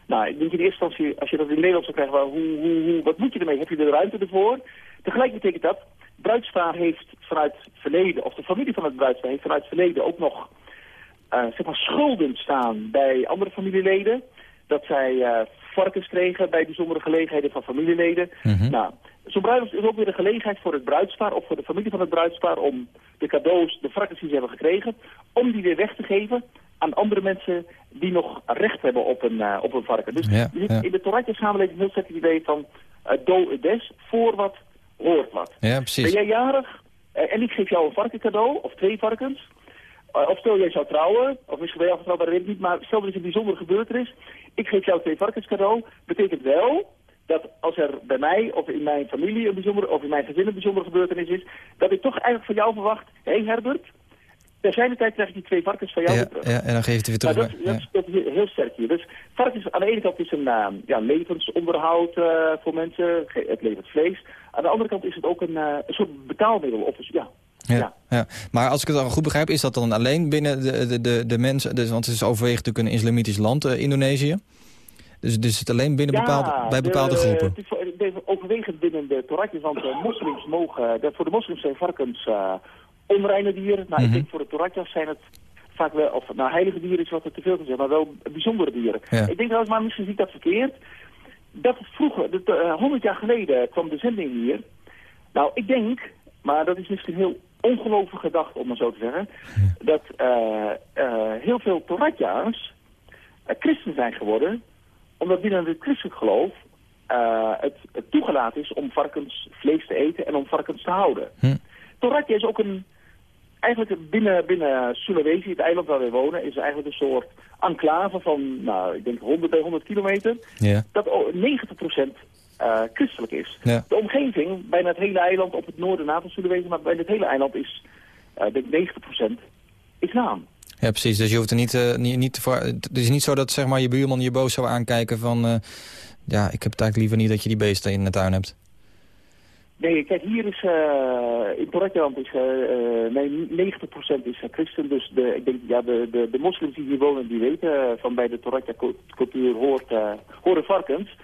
Nou, ik denk in eerste instantie, als je dat in Nederland zou krijgen, wel, hoe, hoe, hoe, wat moet je ermee? Heb je de ruimte ervoor? Tegelijk betekent dat, bruidspaar heeft vanuit het verleden, of de familie van het bruidspaar heeft vanuit het verleden ook nog zeg maar schulden staan bij andere familieleden. Dat zij eh, varkens kregen bij bijzondere gelegenheden van familieleden. Mhm. Nou, zo'n bruiloft is ook weer een gelegenheid voor het bruidspaar of voor de familie van het bruidspaar om de cadeaus, de varkens die ze hebben gekregen, om die weer weg te geven aan andere mensen die nog recht hebben op een, eh, op een varken. Dus Ja, ja. in de Toratja samenleving heel sterk het idee van eh do des, voor wat hoort wat. Ja, Ben precies. jij jarig en ik geef jou een varken cadeau, of twee varkens, of stel jij zou trouwen, of misschien ben je al getrouwd, maar dat weet ik niet, maar stel er is een bijzondere gebeurtenis, ik geef jou twee varkens cadeau, betekent wel dat als er bij mij of in mijn familie een bijzondere, of in mijn gezin een bijzondere gebeurtenis is, dat ik toch eigenlijk van jou verwacht, hé hey Herbert, ter zijn tijd krijg ik die twee varkens van jou Ja, terug. ja, en dan geef je het weer terug. Nou, dat, dat, dat is heel sterk hier. Dus varkens aan de ene kant is een eh, ja, levensonderhoud eh, voor mensen. Het levert vlees. Aan de andere kant is het ook een, eh, een soort betaalmiddel. Of, dus, ja. Ja. Ja. Maar als ik het al goed begrijp, is dat dan alleen binnen de, de, de, de mensen... Dus, want het is overwegend natuurlijk een islamitisch land, eh, Indonesië. Dus, dus het alleen binnen Ja, bepaalde, bij bepaalde de- groepen. Het is voor- het is overwegend binnen de Toratjes, want de moslims mogen, de- voor de moslims zijn varkens eh, onreine dieren. Nou, Mhm. ik denk voor de Toratjas zijn het vaak wel, of nou heilige dieren is wat er te veel gezegd, maar wel bijzondere dieren. Ja. Ik denk trouwens, maar misschien zie ik dat verkeerd. Dat vroeger, dat, eh, 100 jaar geleden kwam de zending hier. Nou, ik denk, maar dat is misschien heel ongelooflijk gedacht om maar zo te zeggen, dat eh, eh, heel veel Toratja's eh, christen zijn geworden omdat binnen het christelijk geloof het, het toegelaten is om varkens vlees te eten en om varkens te houden. Hm. Toratja is ook een, eigenlijk binnen, binnen Sulawesi, het eiland waar wij wonen, is eigenlijk een soort enclave van, nou, ik denk 100 bij 100 kilometer, Ja. dat o- 90% eh, christelijk is. Ja. De omgeving, bijna het hele eiland, op het noorden na van Sulawesi, maar bijna het hele eiland is, eh, denk ik 90% islam. Ja, precies. Dus je hoeft er niet, eh, niet, niet te voor... Het is niet zo dat zeg maar, je buurman je boos zou aankijken van... eh, ja, ik heb het eigenlijk liever niet dat je die beesten in de tuin hebt. Nee, kijk, hier is, eh in Toratjaland is, eh, eh, nee, 90% is eh, christen. Dus de, ik denk, ja, de, de, de moslims die hier wonen, die weten eh, van bij de Toratja-cultuur hoort, eh, horen varkens.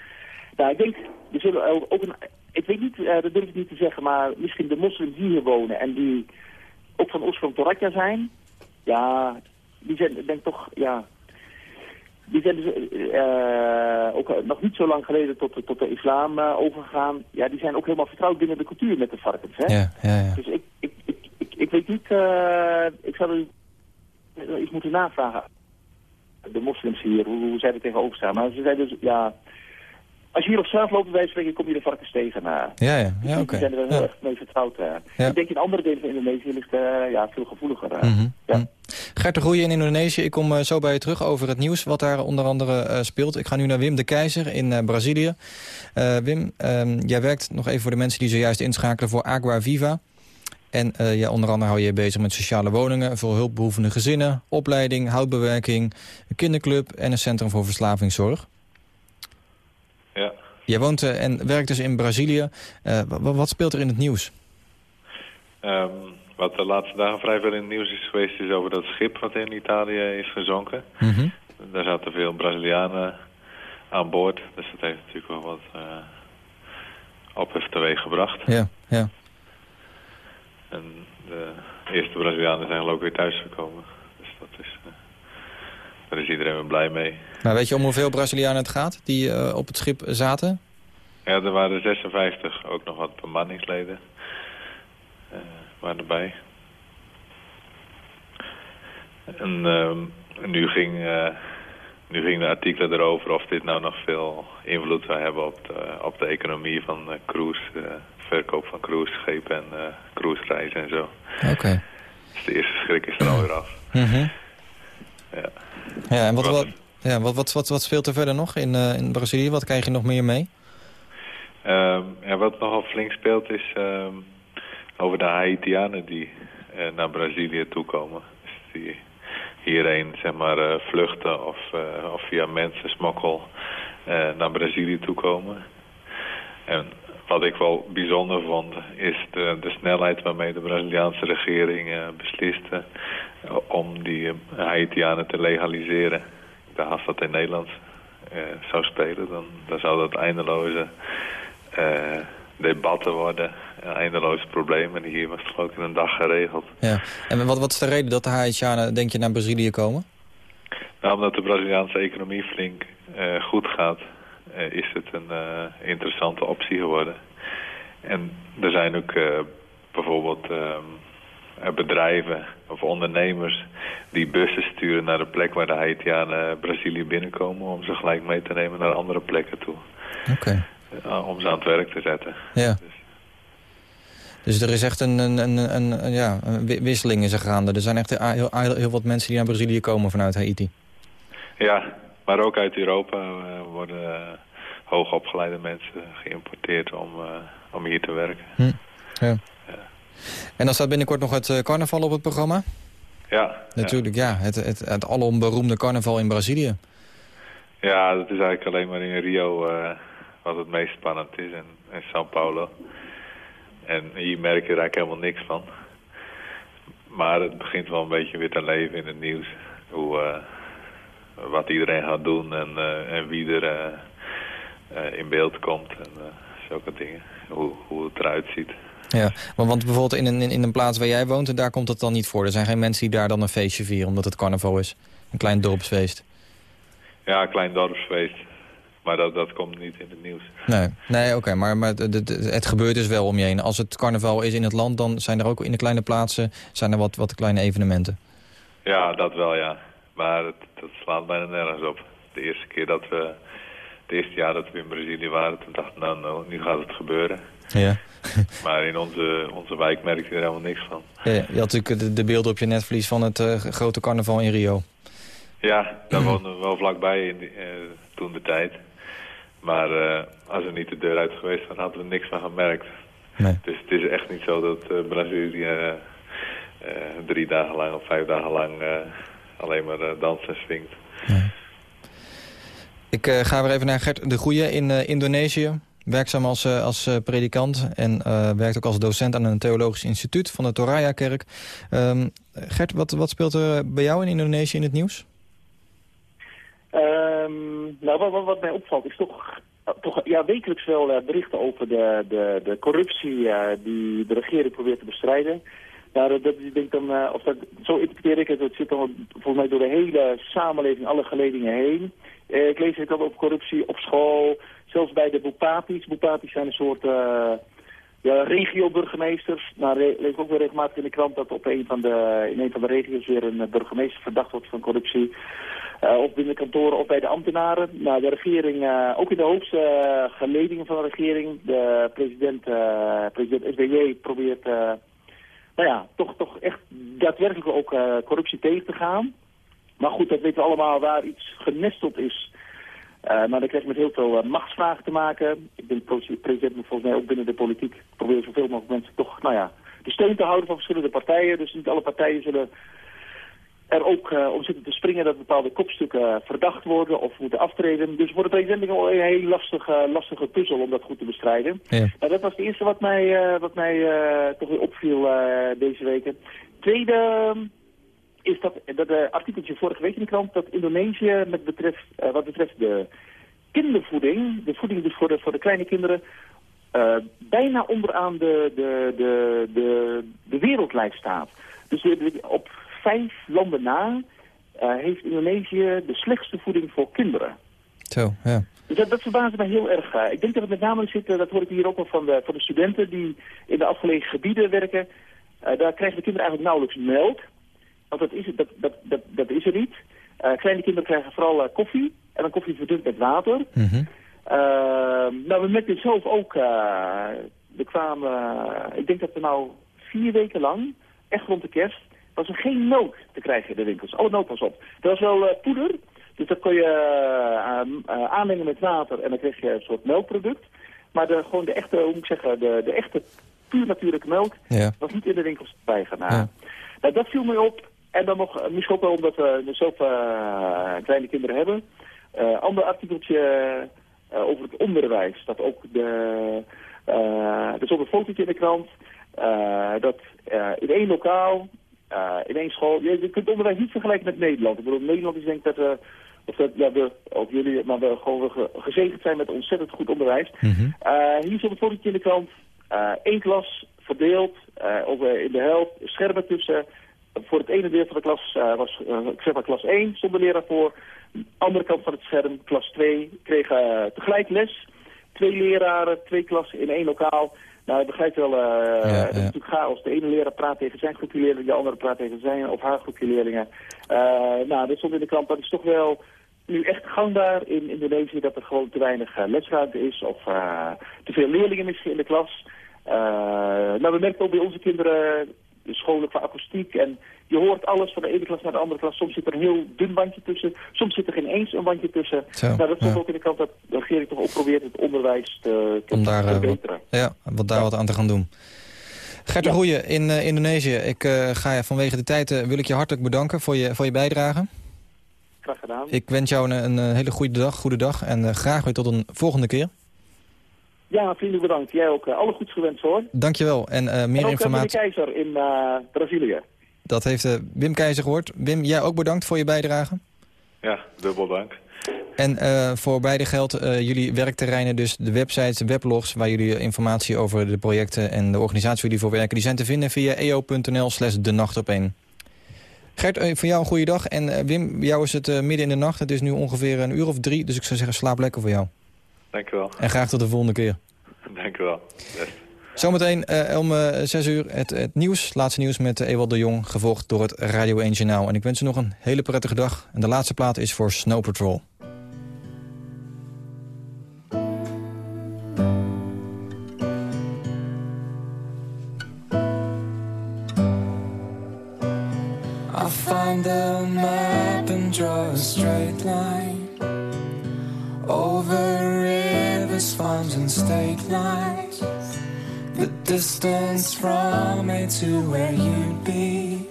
Nou, ik denk, er zullen ook een, ik weet niet, eh, dat durf ik niet te zeggen, maar misschien de moslims die hier wonen en die ook van oorsprong Toratja zijn, ja, die zijn, ik denk toch, ja, die zijn dus eh, ook nog niet zo lang geleden tot, de- tot de islam eh, overgegaan. Ja, die zijn ook helemaal vertrouwd binnen de cultuur met de varkens, hè? Ja, ja, ja. Dus ik, ik, ik, ik, ik weet niet, ik zou er iets moeten navragen. De moslims hier, hoe, hoe zij er tegenover staan. Maar ze zijn dus, ja... Als je hier op straat loopt, bij spreken, kom je de varkens tegen. Uh, Ja, ja, ja oké. Die zijn er wel heel Ja. erg mee vertrouwd. eh. Ja. Ik denk in andere delen van Indonesië ligt eh ja, veel gevoeliger. Mhm. ja. Gert de Groeie in Indonesië. Ik kom zo bij je terug over het nieuws wat daar onder andere speelt. Ik ga nu naar Wim de Keizer in Brazilië. Wim, ehm, jij werkt nog even voor de mensen die zojuist inschakelen voor Agua Viva. En eh, ja, onder andere hou je je bezig met sociale woningen... voor hulpbehoevende gezinnen, opleiding, houtbewerking... een kinderclub en een centrum voor verslavingszorg. Jij woont eh, en werkt dus in Brazilië. Eh, wa- wa- wat speelt er in het nieuws? Ehm, wat de laatste dagen vrij veel in het nieuws is geweest... is over dat schip wat in Italië is gezonken. Mhm. Daar zaten veel Brazilianen aan boord. Dus dat heeft natuurlijk wel wat eh ophef teweeg gebracht. Ja, ja. En de eerste Brazilianen zijn ik weer thuisgekomen. Dus dat is, daar is iedereen weer blij mee. Nou, weet je om hoeveel Brazilianen het gaat die eh, op het schip zaten? Ja, er waren 56, ook nog wat bemanningsleden eh waren erbij. En en nu, ging, eh, nu ging de artikelen erover of dit nou nog veel invloed zou hebben op de, op de economie van eh, cruise, eh, verkoop van cruiseschepen en eh cruisereizen en zo. Oké. Dus de eerste schrik is er alweer af. Mhm. Ja. Ja, en wat, wat, ja, wat, wat, wat, wat speelt er verder nog in, eh, in Brazilië? Wat krijg je nog meer mee? Ehm, ja, wat nogal flink speelt is ehm, over de Haitianen die eh, naar Brazilië toekomen. Dus die hierheen zeg maar eh, vluchten of, of via mensen smokkel eh, naar Brazilië toekomen. En wat ik wel bijzonder vond is de, de snelheid waarmee de Braziliaanse regering eh, besliste eh, om die eh, Haitianen te legaliseren. Ik dacht als dat in Nederland zou spelen, dan, dan zou dat eindeloze debatten worden, een eindeloos probleem. En hier was het geloof ik in een dag geregeld. Ja. En wat, wat is de reden dat de Haitianen, denk je, naar Brazilië komen? Nou, omdat de Braziliaanse economie flink goed gaat, is het een eh, interessante optie geworden. En er zijn ook eh, bijvoorbeeld eh, bedrijven of ondernemers die bussen sturen naar de plek waar de Haitianen Brazilië binnenkomen... om ze gelijk mee te nemen naar andere plekken toe. Oké. Eh, om ze aan het werk te zetten. Ja. Dus er is echt een, een, een, een, ja, een wi- wisseling is er gaande. Er zijn echt heel, heel, heel wat mensen die naar Brazilië komen vanuit Haiti. Ja, maar ook uit Europa eh, worden eh, hoogopgeleide mensen geïmporteerd om, eh, om hier te werken. Hm. Ja. En dan staat binnenkort nog het carnaval op het programma? Ja, Natuurlijk, ja. Het, het, het alom beroemde carnaval in Brazilië. ja, dat is eigenlijk alleen maar in Rio wat het meest spannend is en, en São Paulo. En hier merk je er eigenlijk helemaal niks van. Maar het begint wel een beetje weer te leven in het nieuws. Hoe, wat iedereen gaat doen en, eh, en wie er eh, eh, in beeld komt en eh, zulke dingen. Hoe, hoe het eruit ziet. Ja, want, want bijvoorbeeld in een, in, een plaats waar jij woont, daar komt het dan niet voor. Er zijn geen mensen die daar dan een feestje vieren, omdat het carnaval is. Een klein dorpsfeest. Ja, een klein dorpsfeest. Maar dat, dat komt niet in het nieuws. Nee, nee oké, maar, maar het, het- het gebeurt dus wel om je heen. Als het carnaval is in het land, dan zijn er ook in de kleine plaatsen zijn er wat, wat kleine evenementen. Ja, dat wel, ja. Maar het, dat slaat bijna nergens op. De eerste keer dat we... Het eerste jaar dat we in Brazilië waren, toen dachten we, nou, nou, nu gaat het gebeuren. Ja. Maar in onze, onze wijk merkte je er helemaal niks van. Ja, je had natuurlijk de, de beelden op je netvlies van het eh, grote carnaval in Rio. Ja, daar woonden we wel vlakbij in die, eh, toen de tijd. Maar eh, als we niet de deur uit geweest waren, hadden we niks van gemerkt. Nee. Dus het is echt niet zo dat Brazilië drie dagen lang of vijf dagen lang alleen maar eh, danst en swingt. Ik eh, ga weer even naar Gert de Goeie in eh, Indonesië. Werkzaam als, eh, als eh, predikant en eh, werkt ook als docent aan een theologisch instituut van de Toraya-kerk. Ehm, Gert, wat, wat speelt er bij jou in Indonesië in het nieuws? Ehm, nou, wat, wat, wat mij opvalt is toch toch ja, wekelijks wel eh, berichten over de, de, de corruptie eh, die de regering probeert te bestrijden. Nou, dat, dat, ik denk dan, eh, of dat, zo interpreteer ik het, het zit dan volgens mij door de hele samenleving, alle geledingen heen. Eh, ik lees het dan over corruptie op school, zelfs bij de Boepatis. Boepatis zijn een soort eh ja, regio-burgemeesters. Nou, re- lees ook weer regelmatig in de krant dat op een van de, in een van de regio's weer een burgemeester verdacht wordt van corruptie. Eh, of binnen of bij de ambtenaren. Nou, de regering, ook in de hoogste eh, geledingen van de regering, de president, president SBJ probeert, nou ja, toch, toch echt daadwerkelijk ook eh, corruptie tegen te gaan. Maar goed, dat weten we allemaal waar iets genesteld is. Eh, maar krijg je met heel veel eh, machtsvragen te maken. Ik ben president, maar volgens mij ook binnen de politiek proberen zoveel mogelijk mensen toch, nou ja, de steun te houden van verschillende partijen. Dus niet alle partijen zullen er ook eh, om zitten te springen dat bepaalde kopstukken verdacht worden of moeten aftreden. Dus voor de president een heel lastige, lastige puzzel om dat goed te bestrijden. Ja. Nou, dat was het eerste wat mij, eh, wat mij eh, toch weer opviel deze weken. Tweede ehm, is dat, dat artikeltje vorige week in de krant dat Indonesië met betreft, wat betreft de kindervoeding, de voeding dus voor de, voor de kleine kinderen, bijna onderaan de, de, de, de, de wereldlijst staat. Dus op vijf landen na eh, heeft Indonesië de slechtste voeding voor kinderen. Zo, ja. Dus dat, dat verbaasde mij heel erg. eh. ik denk dat het met name zit, eh, dat hoor ik hier ook al van de, van de studenten die in de afgelegen gebieden werken. Daar krijgen de kinderen eigenlijk nauwelijks melk. Want dat is, het- dat, dat, dat, dat is er niet. Kleine kinderen krijgen vooral koffie. En dan koffie verdund met water. Mhm. Ehm, nou, we merkten zelf ook, we kwamen, ik denk dat we nou vier weken lang, echt rond de kerst, was er geen melk te krijgen in de winkels. Alle melk was op. Er was wel eh, poeder, dus dat kon je eh, eh, aanmengen met water en dan kreeg je een soort melkproduct. Maar de, gewoon de echte, hoe moet ik zeggen, de, de echte puur natuurlijke melk Ja. was niet in de winkels bij gaan. Ja. Nou, dat viel mij op. En dan nog, misschien ook wel omdat we zelf eh, kleine kinderen hebben. Ander artikeltje over het onderwijs. Dat ook de, er ook een fotootje in de krant. dat in één lokaal, eh, in één school, je, je kunt onderwijs niet vergelijken met Nederland. Ik bedoel, Nederland is denk ik dat we, of dat, ja, we, ook jullie, maar we gewoon ge- gezegend zijn met ontzettend goed onderwijs. Eh, hier op een fotootje in de krant. eh één klas verdeeld, eh, over in de helft, schermen tussen. Voor het ene deel van de klas eh, was, eh, ik zeg maar klas 1, stond de leraar voor. Andere kant van het scherm, klas 2, kregen eh, tegelijk les. Twee leraren, twee klassen in één lokaal. Nou, je begrijpt wel, eh Ja, het is ja. natuurlijk chaos. De ene leraar praat tegen zijn groepje leerlingen, de andere praat tegen zijn of haar groepje leerlingen. Eh, nou, dit stond in de krant, dat is toch wel nu echt gangbaar in Indonesië dat er gewoon te weinig eh, lesruimte is of te veel leerlingen misschien in de klas. Nou, we merken ook bij onze kinderen de scholen qua akoestiek en je hoort alles van de ene klas naar de andere klas. Soms zit er een heel dun bandje tussen, soms zit er geen eens een bandje tussen. Zo, nou, dat stond ja. ook in de kant dat de regering toch ook probeert het onderwijs te, te Om daar, eh, wat, verbeteren. ja, wat daar wat aan te gaan doen. Gert de Goeie in eh, Indonesië. Ik eh, ga je vanwege de tijd wil ik je hartelijk bedanken voor je, voor je bijdrage. Graag gedaan. Ik wens jou een, een hele goede dag, goede dag en graag weer tot een volgende keer. Ja, vriendelijk bedankt. Jij ook. eh, alle goeds gewenst hoor. Dankjewel en eh, meer en ook eh, informatie. Keizer in eh, Brazilië. Dat heeft eh, Wim Keizer gehoord. Wim, jij ook bedankt voor je bijdrage. Ja, dubbel dank. En eh, voor beide geldt eh, jullie werkterreinen, dus de websites, de weblogs... waar jullie informatie over de projecten en de organisatie waar jullie voor werken... die zijn te vinden via eo.nl slash de nacht op één. Gert, voor jou een goede dag. En Wim, bij jou is het eh, midden in de nacht. Het is nu ongeveer een uur of drie, dus ik zou zeggen slaap lekker voor jou. Dank u wel. En graag tot de volgende keer. Dank u wel. Best. Zometeen eh, om eh, zes uur het, het nieuws, laatste nieuws met eh, Ewald de Jong... gevolgd door het Radio 1 Journaal. En ik wens u nog een hele prettige dag. En de laatste plaat is voor Snow Patrol. I'll find a map and draw a straight line over farms, and state lines. The distance from me to where you'd be.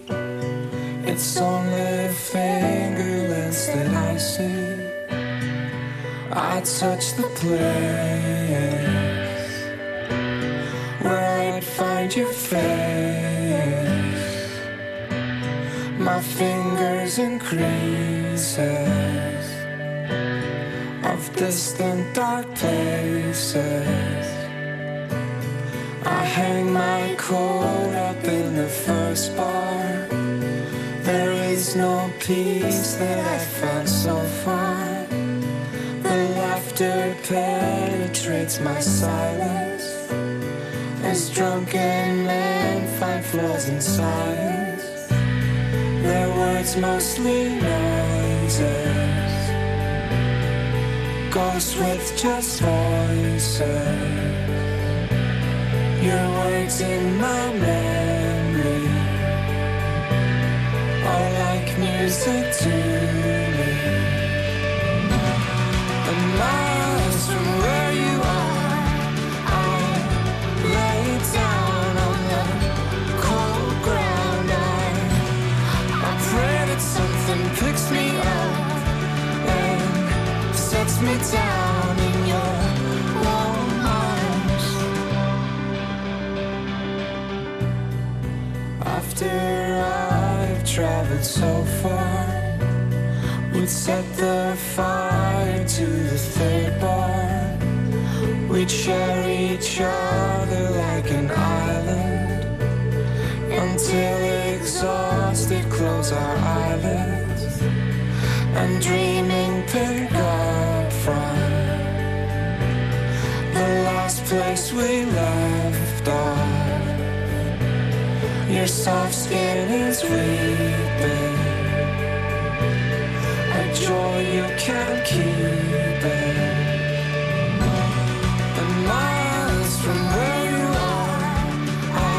It's only fingerless that I see. I touch the place where I'd find your face. My fingers in creases of distant dark places. I hang my coat up in the first bar. There is no peace that I've found so far. The laughter penetrates my silence. As drunken men find flaws in science. Their words mostly noises. Ghosts with just voices. Your words in my memory are like music to me. A miles me down in your warm arms. After I've traveled so far, we'd set the fire to the third bar. We'd share each other like an island until exhausted, close our eyelids and dreaming pick place we left off. Your soft skin is weeping. A joy you can't keep it. The miles from where you are, I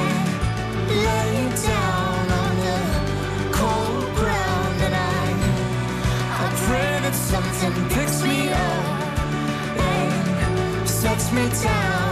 lay down on the cold ground, and I I pray that something picks me up sets me down